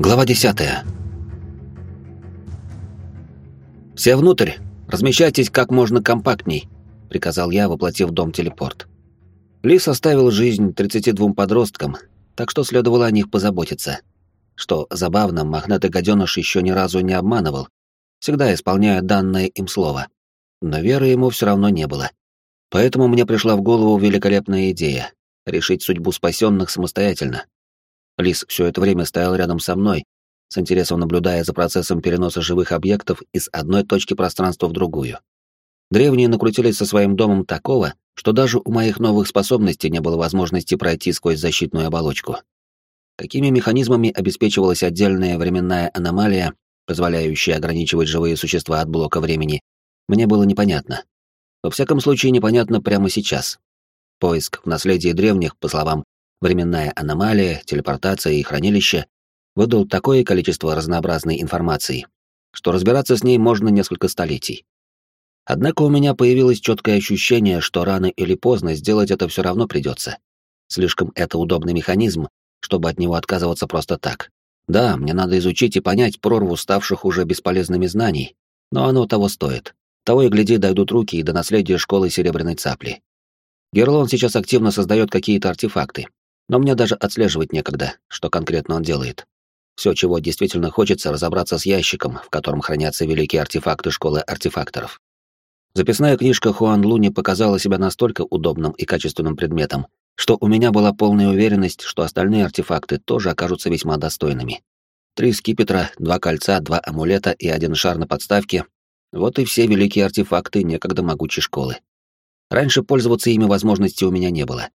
Глава 10. «Все внутрь! Размещайтесь как можно компактней!» — приказал я, воплотив дом-телепорт. Лис оставил жизнь 32 подросткам, так что следовало о них позаботиться. Что забавно, мохнатый гаденыш еще ни разу не обманывал, всегда исполняя данное им слово. Но веры ему все равно не было. Поэтому мне пришла в голову великолепная идея — решить судьбу спасенных самостоятельно. Лис все это время стоял рядом со мной, с интересом наблюдая за процессом переноса живых объектов из одной точки пространства в другую. Древние накрутились со своим домом такого, что даже у моих новых способностей не было возможности пройти сквозь защитную оболочку. Какими механизмами обеспечивалась отдельная временная аномалия, позволяющая ограничивать живые существа от блока времени, мне было непонятно. Во всяком случае, непонятно прямо сейчас. Поиск в наследии древних, по словам временная аномалия, телепортация и хранилище, выдал такое количество разнообразной информации, что разбираться с ней можно несколько столетий. Однако у меня появилось четкое ощущение, что рано или поздно сделать это все равно придется. Слишком это удобный механизм, чтобы от него отказываться просто так. Да, мне надо изучить и понять прорву ставших уже бесполезными знаний, но оно того стоит. Того и гляди, дойдут руки и до наследия школы Серебряной Цапли. Герлон сейчас активно создает какие-то артефакты, но мне даже отслеживать некогда, что конкретно он делает. Все, чего действительно хочется, разобраться с ящиком, в котором хранятся великие артефакты школы артефакторов. Записная книжка Хуан Луни показала себя настолько удобным и качественным предметом, что у меня была полная уверенность, что остальные артефакты тоже окажутся весьма достойными. Три скипетра, два кольца, два амулета и один шар на подставке — вот и все великие артефакты некогда могучей школы. Раньше пользоваться ими возможности у меня не было.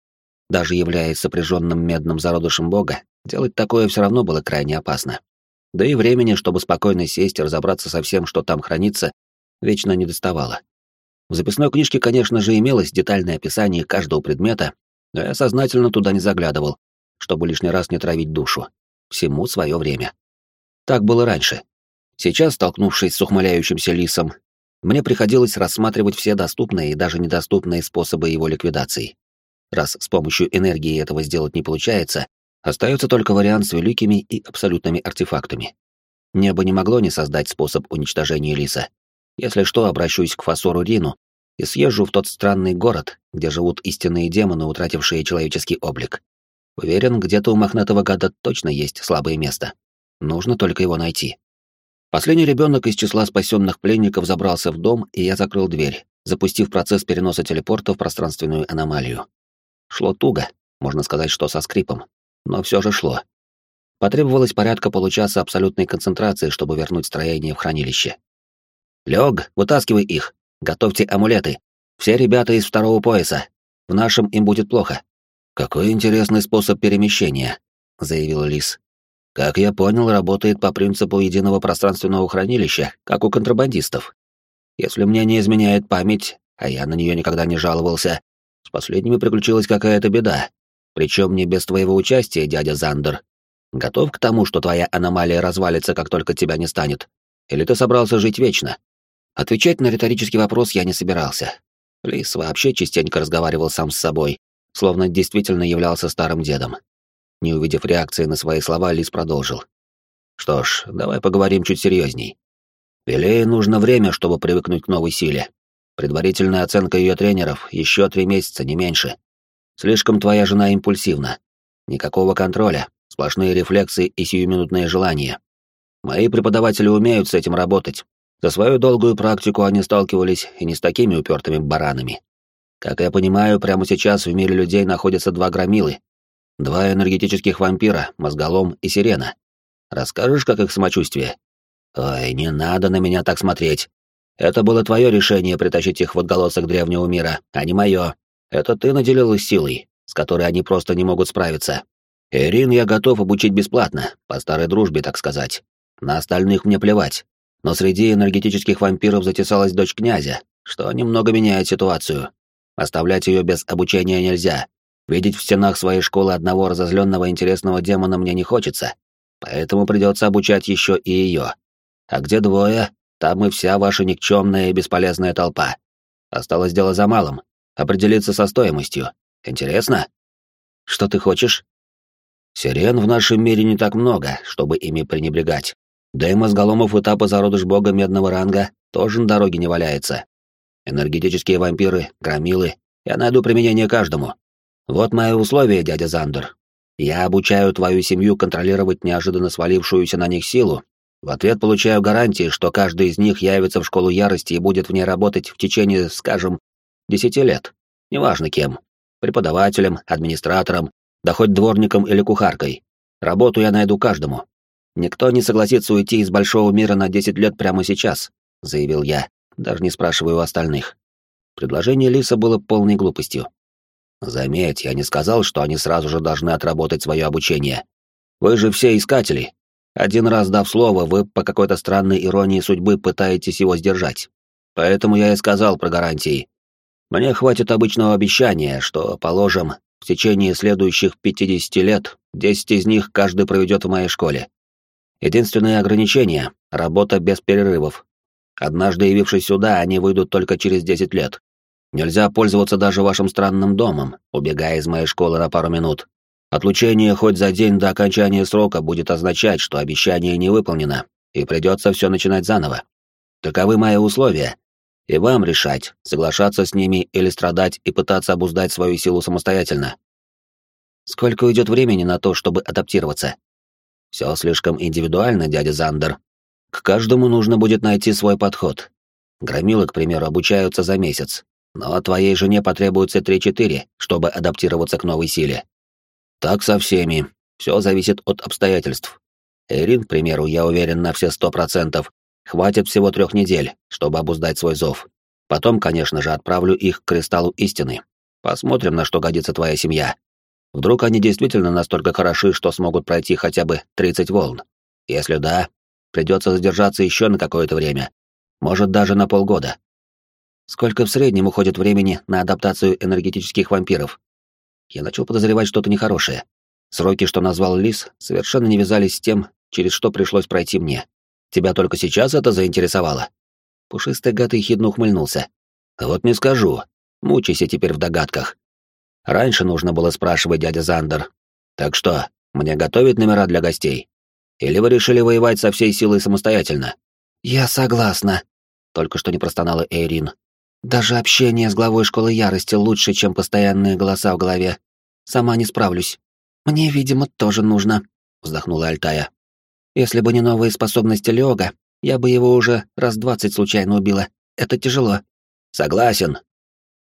Даже являясь сопряженным медным зародышем бога, делать такое все равно было крайне опасно. Да и времени, чтобы спокойно сесть и разобраться со всем, что там хранится, вечно не доставало. В записной книжке, конечно же, имелось детальное описание каждого предмета, но я сознательно туда не заглядывал, чтобы лишний раз не травить душу. Всему свое время. Так было раньше. Сейчас, столкнувшись с ухмыляющимся лисом, мне приходилось рассматривать все доступные и даже недоступные способы его ликвидации. Раз с помощью энергии этого сделать не получается, остается только вариант с великими и абсолютными артефактами. Небо не могло не создать способ уничтожения лиса. Если что, обращусь к Фасору Рину и съезжу в тот странный город, где живут истинные демоны, утратившие человеческий облик. Уверен, где-то у мохнатого гада точно есть слабое место. Нужно только его найти. Последний ребенок из числа спасенных пленников забрался в дом, и я закрыл дверь, запустив процесс переноса телепорта в пространственную аномалию. Шло туго, можно сказать, что со скрипом, но все же шло. Потребовалось порядка получаса абсолютной концентрации, чтобы вернуть строение в хранилище. «Лёг, вытаскивай их! Готовьте амулеты! Все ребята из второго пояса! В нашем им будет плохо!» «Какой интересный способ перемещения», — заявил Лис. «Как я понял, работает по принципу единого пространственного хранилища, как у контрабандистов. Если мне не изменяет память, а я на нее никогда не жаловался, с последними приключилась какая-то беда. Причем не без твоего участия, дядя Зандер. Готов к тому, что твоя аномалия развалится, как только тебя не станет? Или ты собрался жить вечно? Отвечать на риторический вопрос я не собирался. Лис вообще частенько разговаривал сам с собой, словно действительно являлся старым дедом. Не увидев реакции на свои слова, Лис продолжил. «Что ж, давай поговорим чуть серьезней. Пелее нужно время, чтобы привыкнуть к новой силе. Предварительная оценка ее тренеров — еще три месяца, не меньше. Слишком твоя жена импульсивна. Никакого контроля, сплошные рефлексы и сиюминутные желания. Мои преподаватели умеют с этим работать. За свою долгую практику они сталкивались и не с такими упертыми баранами. Как я понимаю, прямо сейчас в мире людей находятся два громилы. Два энергетических вампира, мозголом и сирена. Расскажешь, как их самочувствие? Ой, не надо на меня так смотреть. Это было твое решение притащить их в отголосок древнего мира, а не мое. Это ты наделил их силой, с которой они просто не могут справиться. Ирин я готов обучить бесплатно, по старой дружбе, так сказать. На остальных мне плевать. Но среди энергетических вампиров затесалась дочь князя, что немного меняет ситуацию. Оставлять ее без обучения нельзя. Видеть в стенах своей школы одного разозленного интересного демона мне не хочется. Поэтому придется обучать еще и ее. А где двое, там и вся ваша никчемная и бесполезная толпа. Осталось дело за малым — определиться со стоимостью. Интересно? Что ты хочешь? Сирен в нашем мире не так много, чтобы ими пренебрегать. Да и мозголомов этапа зародыш бога медного ранга тоже на дороге не валяется. Энергетические вампиры, громилы, я найду применение каждому. Вот мои условия, дядя Зандер. Я обучаю твою семью контролировать неожиданно свалившуюся на них силу. В ответ получаю гарантии, что каждый из них явится в школу ярости и будет в ней работать в течение, скажем, десяти лет. Неважно кем. Преподавателем, администратором, да хоть дворником или кухаркой. Работу я найду каждому. Никто не согласится уйти из большого мира на 10 лет прямо сейчас, заявил я, даже не спрашивая у остальных. Предложение Лиса было полной глупостью. Заметь, я не сказал, что они сразу же должны отработать свое обучение. Вы же все искатели. Один раз дав слово, вы по какой-то странной иронии судьбы пытаетесь его сдержать. Поэтому я и сказал про гарантии. Мне хватит обычного обещания, что, положим, в течение следующих 50 лет 10 из них каждый проведет в моей школе. Единственное ограничение — работа без перерывов. Однажды явившись сюда, они выйдут только через 10 лет. Нельзя пользоваться даже вашим странным домом, убегая из моей школы на пару минут. Отлучение хоть за день до окончания срока будет означать, что обещание не выполнено, и придется все начинать заново. Таковы мои условия, и вам решать, соглашаться с ними или страдать и пытаться обуздать свою силу самостоятельно. Сколько уйдет времени на то, чтобы адаптироваться? Все слишком индивидуально, дядя Зандер. К каждому нужно будет найти свой подход. Громилы, к примеру, обучаются за месяц, но твоей жене потребуется 3-4, чтобы адаптироваться к новой силе. Так со всеми. Все зависит от обстоятельств. Эрин, к примеру, я уверен на все сто процентов, Хватит всего трех недель, чтобы обуздать свой зов. Потом, конечно же, отправлю их к кристаллу истины. Посмотрим, на что годится твоя семья. Вдруг они действительно настолько хороши, что смогут пройти хотя бы 30 волн. Если да, придется задержаться еще на какое-то время. Может, даже на полгода. Сколько в среднем уходит времени на адаптацию энергетических вампиров? Я начал подозревать что-то нехорошее. Сроки, что назвал Лис, совершенно не вязались с тем, через что пришлось пройти мне. Тебя только сейчас это заинтересовало?» Пушистый гад ехидно ухмыльнулся. «Вот не скажу. Мучайся теперь в догадках. Раньше нужно было спрашивать дядя Зандер. Так что, мне готовить номера для гостей? Или вы решили воевать со всей силой самостоятельно?» «Я согласна», — только что не простонала Эйрин. «Даже общение с главой школы ярости лучше, чем постоянные голоса в голове. Сама не справлюсь. Мне, видимо, тоже нужно», — вздохнула Альтая. Если бы не новые способности Леога, я бы его уже раз двадцать случайно убила. Это тяжело. Согласен.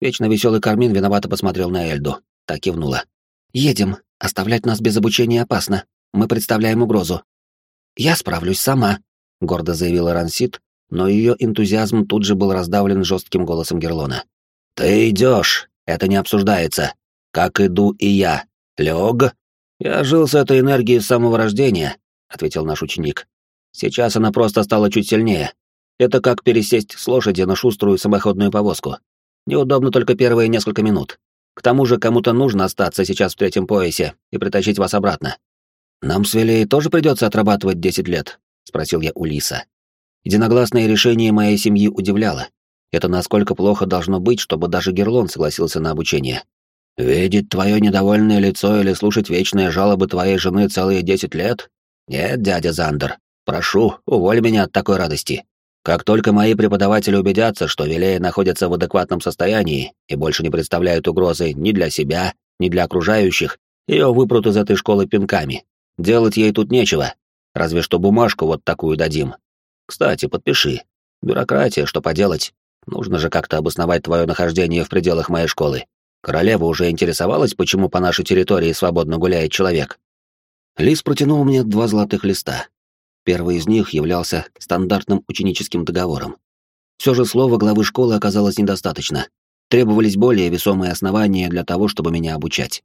Вечно веселый Кармин виновато посмотрел на Эльду. Так кивнула. Едем. Оставлять нас без обучения опасно. Мы представляем угрозу. Я справлюсь сама, гордо заявила Рансит, но ее энтузиазм тут же был раздавлен жестким голосом Герлона. Ты идешь, это не обсуждается. Как иду и я. Леог? Я жил с этой энергией с самого рождения, ответил наш ученик. Сейчас она просто стала чуть сильнее. Это как пересесть с лошади на шуструю самоходную повозку. Неудобно только первые несколько минут. К тому же кому-то нужно остаться сейчас в третьем поясе и притащить вас обратно. Нам с Велей тоже придется отрабатывать 10 лет, спросил я у Лиса. Единогласное решение моей семьи удивляло. Это насколько плохо должно быть, чтобы даже Герлон согласился на обучение. Видеть твое недовольное лицо или слушать вечные жалобы твоей жены целые десять лет «Нет, дядя Зандер, прошу, уволь меня от такой радости. Как только мои преподаватели убедятся, что Вилея находится в адекватном состоянии и больше не представляют угрозы ни для себя, ни для окружающих, ее выпрут из этой школы пинками. Делать ей тут нечего, разве что бумажку вот такую дадим. Кстати, подпиши. Бюрократия, что поделать. Нужно же как-то обосновать твое нахождение в пределах моей школы. Королева уже интересовалась, почему по нашей территории свободно гуляет человек. Лис протянул мне два золотых листа. Первый из них являлся стандартным ученическим договором. Все же слова главы школы оказалось недостаточно. Требовались более весомые основания для того, чтобы меня обучать.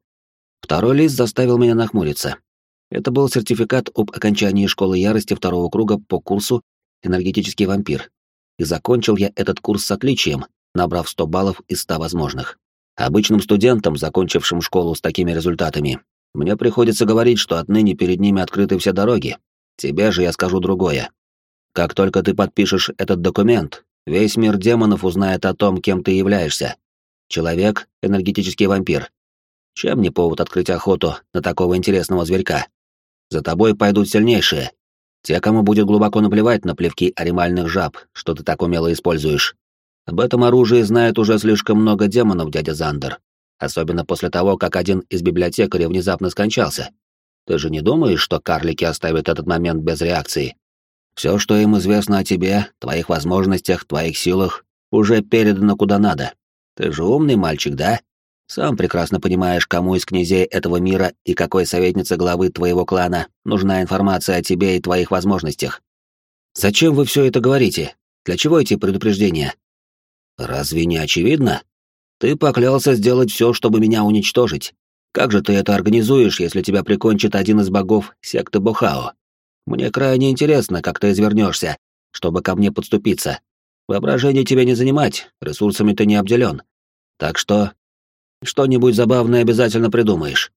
Второй лист заставил меня нахмуриться. Это был сертификат об окончании школы ярости второго круга по курсу «Энергетический вампир». И закончил я этот курс с отличием, набрав 100 баллов из 100 возможных. Обычным студентам, закончившим школу с такими результатами, мне приходится говорить, что отныне перед ними открыты все дороги. Тебе же я скажу другое. Как только ты подпишешь этот документ, весь мир демонов узнает о том, кем ты являешься. Человек — энергетический вампир. Чем не повод открыть охоту на такого интересного зверька? За тобой пойдут сильнейшие. Те, кому будет глубоко наплевать на плевки аримальных жаб, что ты так умело используешь. Об этом оружии знает уже слишком много демонов, дядя Зандер. Особенно после того, как один из библиотекарей внезапно скончался. Ты же не думаешь, что карлики оставят этот момент без реакции? Все, что им известно о тебе, твоих возможностях, твоих силах, уже передано куда надо. Ты же умный мальчик, да? Сам прекрасно понимаешь, кому из князей этого мира и какой советнице главы твоего клана нужна информация о тебе и твоих возможностях. Зачем вы все это говорите? Для чего эти предупреждения? Разве не очевидно? Ты поклялся сделать все, чтобы меня уничтожить. Как же ты это организуешь, если тебя прикончит один из богов секты Бохао? Мне крайне интересно, как ты извернешься, чтобы ко мне подступиться. Воображение тебе не занимать, ресурсами ты не обделен. Так что что-нибудь забавное обязательно придумаешь.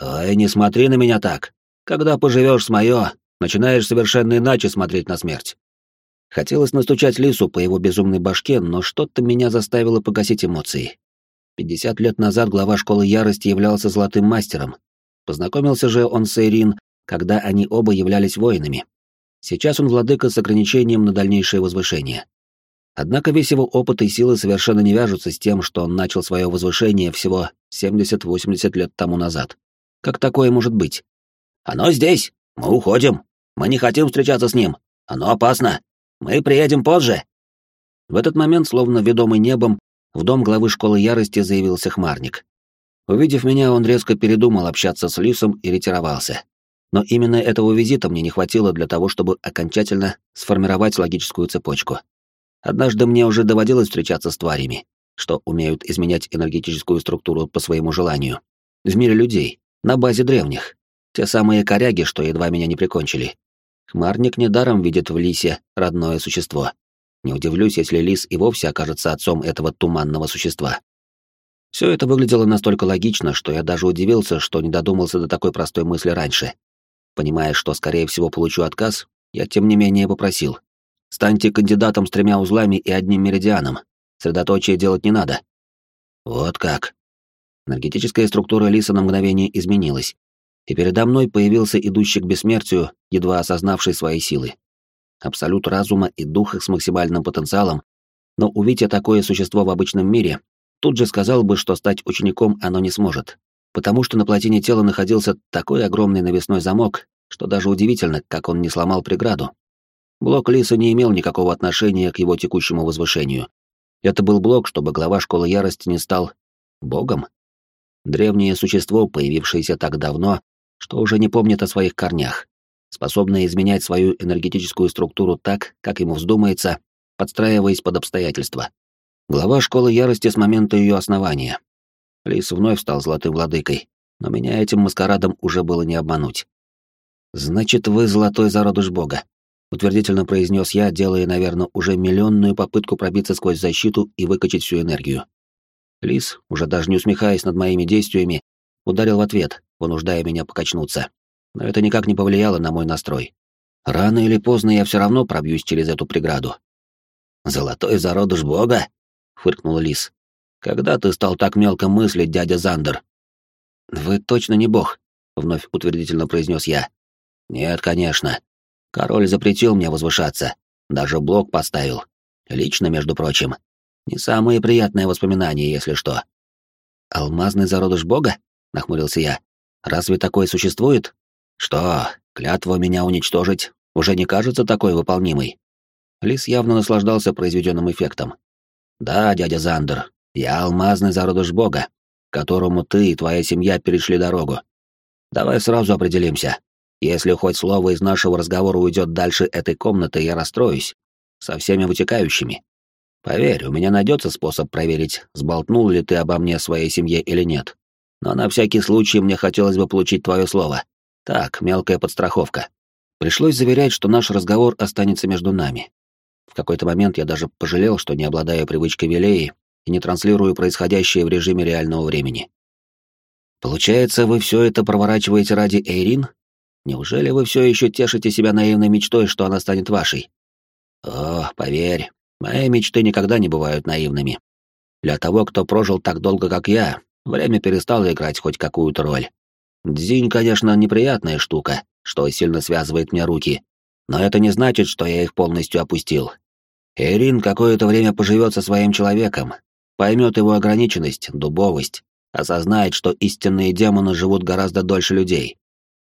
Ой, не смотри на меня так. Когда поживешь с моё, начинаешь совершенно иначе смотреть на смерть. Хотелось настучать лису по его безумной башке, но что-то меня заставило погасить эмоции. Пятьдесят лет назад глава школы ярости являлся золотым мастером. Познакомился же он с Эйрин, когда они оба являлись воинами. Сейчас он владыка с ограничением на дальнейшее возвышение. Однако весь его опыт и силы совершенно не вяжутся с тем, что он начал свое возвышение всего 70-80 лет тому назад. Как такое может быть? «Оно здесь! Мы уходим! Мы не хотим встречаться с ним! Оно опасно! Мы приедем позже!» В этот момент, словно ведомый небом, в дом главы школы ярости заявился хмарник. Увидев меня, он резко передумал общаться с Лисом и ретировался. Но именно этого визита мне не хватило для того, чтобы окончательно сформировать логическую цепочку. Однажды мне уже доводилось встречаться с тварями, что умеют изменять энергетическую структуру по своему желанию. В мире людей, на базе древних. Те самые коряги, что едва меня не прикончили. Хмарник недаром видит в лисе родное существо. Не удивлюсь, если лис и вовсе окажется отцом этого туманного существа. Все это выглядело настолько логично, что я даже удивился, что не додумался до такой простой мысли раньше. Понимая, что, скорее всего, получу отказ, я тем не менее попросил. Станьте кандидатом с тремя узлами и одним меридианом. Средоточие делать не надо. Вот как. Энергетическая структура Лиса на мгновение изменилась, и передо мной появился идущий к бессмертию, едва осознавший свои силы. Абсолют разума и духа с максимальным потенциалом, но увидя такое существо в обычном мире, тут же сказал бы, что стать учеником оно не сможет, потому что на плотине тела находился такой огромный навесной замок, что даже удивительно, как он не сломал преграду, Блок Лиса не имел никакого отношения к его текущему возвышению. Это был блок, чтобы глава школы ярости не стал богом. Древнее существо, появившееся так давно, что уже не помнит о своих корнях, способное изменять свою энергетическую структуру так, как ему вздумается, подстраиваясь под обстоятельства. Глава школы ярости с момента ее основания. Лис вновь стал золотым владыкой, но меня этим маскарадом уже было не обмануть. «Значит, вы золотой зародыш бога», утвердительно произнес я, делая, наверное, уже миллионную попытку пробиться сквозь защиту и выкачать всю энергию. Лис, уже даже не усмехаясь над моими действиями, ударил в ответ, вынуждая меня покачнуться. Но это никак не повлияло на мой настрой. Рано или поздно я все равно пробьюсь через эту преграду. «Золотой зародыш бога?» — фыркнул Лис. «Когда ты стал так мелко мыслить, дядя Зандер?» «Вы точно не бог», — вновь утвердительно произнес я. «Нет, конечно. Король запретил мне возвышаться, даже блок поставил. Лично, между прочим. Не самые приятные воспоминания, если что. «Алмазный зародыш бога?» — нахмурился я. «Разве такое существует? Что, клятва меня уничтожить уже не кажется такой выполнимой?» Лис явно наслаждался произведенным эффектом. «Да, дядя Зандер, я алмазный зародыш бога, которому ты и твоя семья перешли дорогу. Давай сразу определимся, если хоть слово из нашего разговора уйдет дальше этой комнаты, я расстроюсь. Со всеми вытекающими. Поверь, у меня найдется способ проверить, сболтнул ли ты обо мне своей семье или нет. Но на всякий случай мне хотелось бы получить твое слово. Так, мелкая подстраховка. Пришлось заверять, что наш разговор останется между нами. В какой-то момент я даже пожалел, что не обладаю привычкой Вилеи и не транслирую происходящее в режиме реального времени. Получается, вы все это проворачиваете ради Эйрин? Неужели вы все еще тешите себя наивной мечтой, что она станет вашей? О, поверь, мои мечты никогда не бывают наивными. Для того, кто прожил так долго, как я, время перестало играть хоть какую-то роль. Дзинь, конечно, неприятная штука, что сильно связывает мне руки, но это не значит, что я их полностью опустил. Эрин какое-то время поживет со своим человеком, поймет его ограниченность, дубовость, осознает, что истинные демоны живут гораздо дольше людей.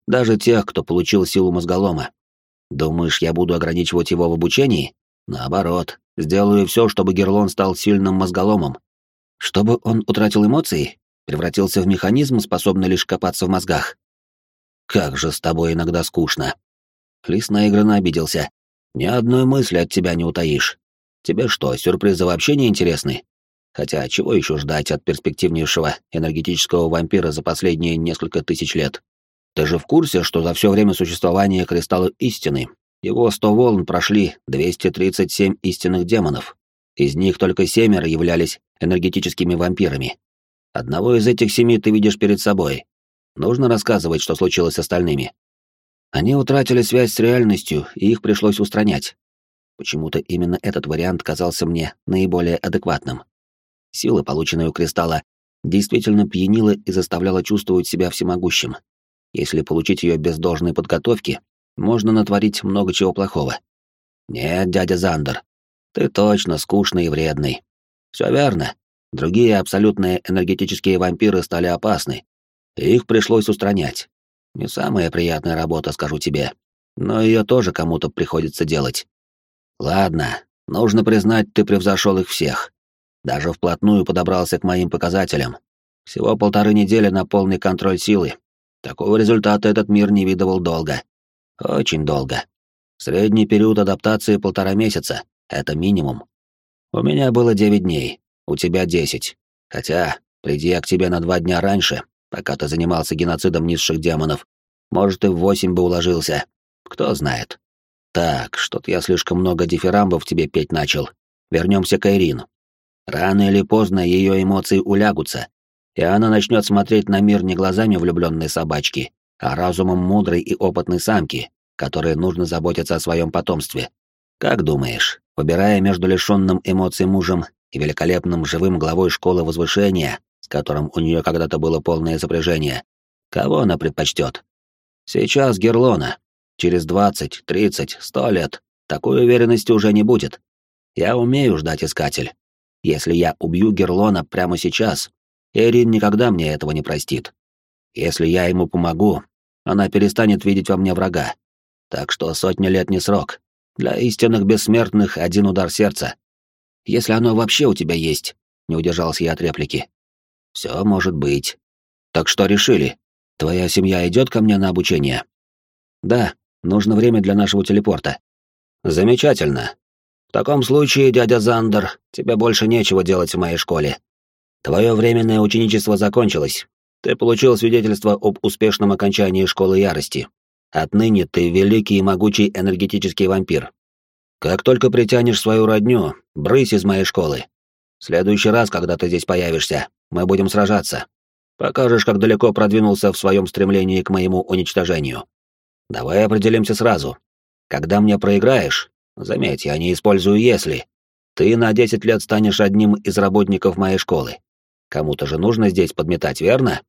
Даже тех, кто получил силу мозголома. Думаешь, я буду ограничивать его в обучении? Наоборот, сделаю все, чтобы Герлон стал сильным мозголомом. Чтобы он утратил эмоции? Превратился в механизм, способный лишь копаться в мозгах? Как же с тобой иногда скучно. Лис наигранно обиделся. Ни одной мысли от тебя не утаишь. Тебе что, сюрпризы вообще не интересны? Хотя чего еще ждать от перспективнейшего энергетического вампира за последние несколько тысяч лет? Ты же в курсе, что за все время существования Кристалла Истины его 100 волн прошли 237 истинных демонов. Из них только семеро являлись энергетическими вампирами. Одного из этих семи ты видишь перед собой. Нужно рассказывать, что случилось с остальными. Они утратили связь с реальностью, и их пришлось устранять. Почему-то именно этот вариант казался мне наиболее адекватным. Сила, полученная у кристалла, действительно пьянила и заставляла чувствовать себя всемогущим. Если получить ее без должной подготовки, можно натворить много чего плохого. Нет, дядя Зандер, ты точно скучный и вредный. Все верно. Другие абсолютные энергетические вампиры стали опасны, их пришлось устранять. Не самая приятная работа, скажу тебе, но ее тоже кому-то приходится делать. Ладно, нужно признать, ты превзошел их всех. Даже вплотную подобрался к моим показателям. Всего полторы недели на полный контроль силы. Такого результата этот мир не видывал долго. Очень долго. Средний период адаптации полтора месяца. Это минимум. У меня было девять дней, у тебя десять. Хотя, приди я к тебе на два дня раньше, пока ты занимался геноцидом низших демонов, может, и в восемь бы уложился. Кто знает. Так, что-то я слишком много дифирамбов тебе петь начал. Вернемся к Айрин. Рано или поздно ее эмоции улягутся, и она начнет смотреть на мир не глазами влюбленной собачки, а разумом мудрой и опытной самки, которой нужно заботиться о своем потомстве. Как думаешь, выбирая между лишенным эмоций мужем и великолепным живым главой школы возвышения, с которым у нее когда-то было полное сопряжение, кого она предпочтет? Сейчас Герлона. Через двадцать, тридцать, сто лет такой уверенности уже не будет. Я умею ждать искатель. Если я убью Герлона прямо сейчас, Эрин никогда мне этого не простит. Если я ему помогу, она перестанет видеть во мне врага. Так что сотня лет не срок. Для истинных бессмертных один удар сердца. Если оно вообще у тебя есть, не удержался я от реплики. Все может быть. Так что решили? Твоя семья идет ко мне на обучение? Да, нужно время для нашего телепорта. Замечательно. В таком случае, дядя Зандер, тебе больше нечего делать в моей школе. Твое временное ученичество закончилось. Ты получил свидетельство об успешном окончании школы ярости. Отныне ты великий и могучий энергетический вампир. Как только притянешь свою родню, брысь из моей школы. В следующий раз, когда ты здесь появишься, мы будем сражаться. Покажешь, как далеко продвинулся в своем стремлении к моему уничтожению. Давай определимся сразу. Когда мне проиграешь, Заметь, я не использую «если». Ты на 10 лет станешь одним из работников моей школы. Кому-то же нужно здесь подметать, верно?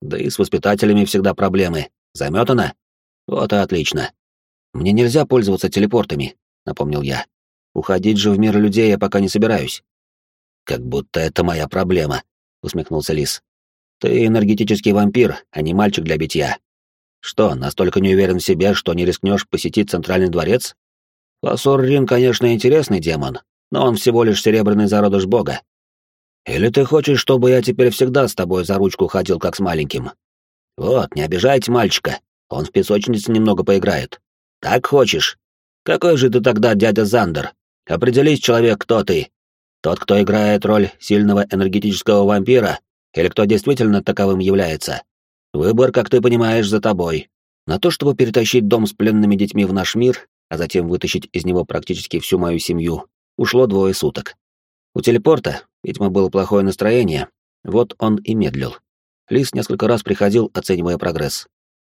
Да и с воспитателями всегда проблемы. Заметано? Вот и отлично. Мне нельзя пользоваться телепортами, напомнил я. Уходить же в мир людей я пока не собираюсь. Как будто это моя проблема, усмехнулся Лис. Ты энергетический вампир, а не мальчик для битья. Что, настолько не уверен в себе, что не рискнешь посетить центральный дворец? Лосор Рин, конечно, интересный демон, но он всего лишь серебряный зародыш бога. Или ты хочешь, чтобы я теперь всегда с тобой за ручку ходил, как с маленьким? Вот, не обижайте мальчика, он в песочнице немного поиграет. Так хочешь? Какой же ты тогда дядя Зандер? Определись, человек, кто ты. Тот, кто играет роль сильного энергетического вампира, или кто действительно таковым является? Выбор, как ты понимаешь, за тобой. На то, чтобы перетащить дом с пленными детьми в наш мир, а затем вытащить из него практически всю мою семью, ушло двое суток. У телепорта, видимо, было плохое настроение, вот он и медлил. Лис несколько раз приходил, оценивая прогресс.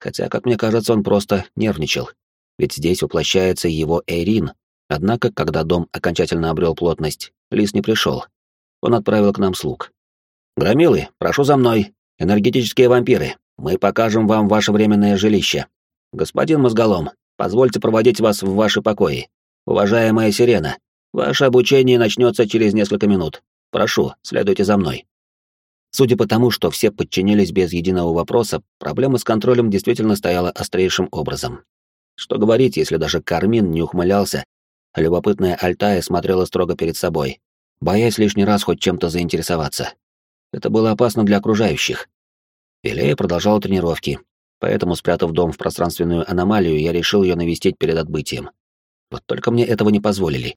Хотя, как мне кажется, он просто нервничал. Ведь здесь воплощается его Эйрин. Однако, когда дом окончательно обрел плотность, Лис не пришел. Он отправил к нам слуг. Громилы, прошу за мной. Энергетические вампиры, мы покажем вам ваше временное жилище. Господин Мозголом, позвольте проводить вас в ваши покои. Уважаемая Сирена, ваше обучение начнется через несколько минут. Прошу, следуйте за мной. Судя по тому, что все подчинились без единого вопроса, проблема с контролем действительно стояла острейшим образом. Что говорить, если даже Кармин не ухмылялся, а любопытная Альтая смотрела строго перед собой, боясь лишний раз хоть чем-то заинтересоваться. Это было опасно для окружающих. Илея продолжала тренировки, поэтому, спрятав дом в пространственную аномалию, я решил ее навестить перед отбытием. Вот только мне этого не позволили.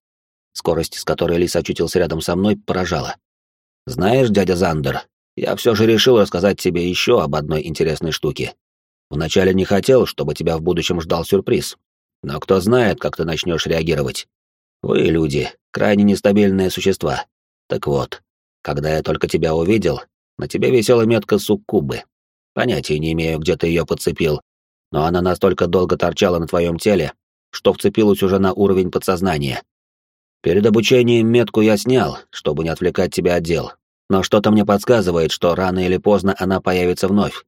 Скорость, с которой Лис очутился рядом со мной, поражала. «Знаешь, дядя Зандер, я все же решил рассказать тебе еще об одной интересной штуке. Вначале не хотел, чтобы тебя в будущем ждал сюрприз. Но кто знает, как ты начнешь реагировать. Вы, люди, крайне нестабильные существа. Так вот, когда я только тебя увидел, на тебе висела метка суккубы. Понятия не имею, где ты ее подцепил, но она настолько долго торчала на твоем теле, что вцепилась уже на уровень подсознания. Перед обучением метку я снял, чтобы не отвлекать тебя от дел, но что-то мне подсказывает, что рано или поздно она появится вновь.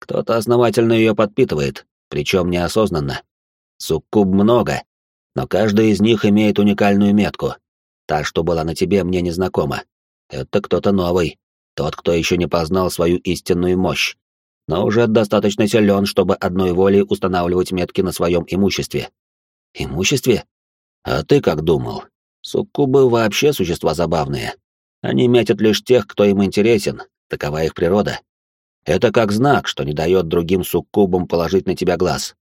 Кто-то основательно ее подпитывает, причем неосознанно. Суккуб много, но каждый из них имеет уникальную метку. Та, что была на тебе, мне незнакома. Это кто-то новый, тот, кто еще не познал свою истинную мощь, но уже достаточно силен, чтобы одной волей устанавливать метки на своем имуществе. Имуществе? А ты как думал? Суккубы вообще существа забавные. Они метят лишь тех, кто им интересен, такова их природа. Это как знак, что не дает другим суккубам положить на тебя глаз.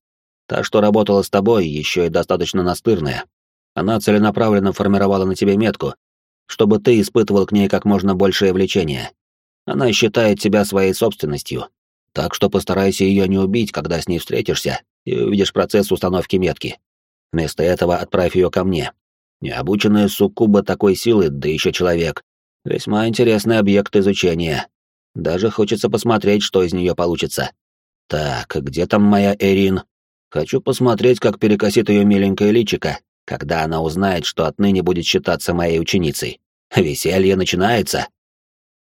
Та, что работала с тобой, еще и достаточно настырная. Она целенаправленно формировала на тебе метку, чтобы ты испытывал к ней как можно большее влечение. Она считает тебя своей собственностью, так что постарайся ее не убить, когда с ней встретишься и увидишь процесс установки метки. Вместо этого отправь ее ко мне. Необученная суккуба такой силы, да еще человек, Весьма интересный объект изучения. Даже хочется посмотреть, что из нее получится. Так, где там моя Эрин? Хочу посмотреть, как перекосит ее миленькое личико, когда она узнает, что отныне будет считаться моей ученицей. Веселье начинается.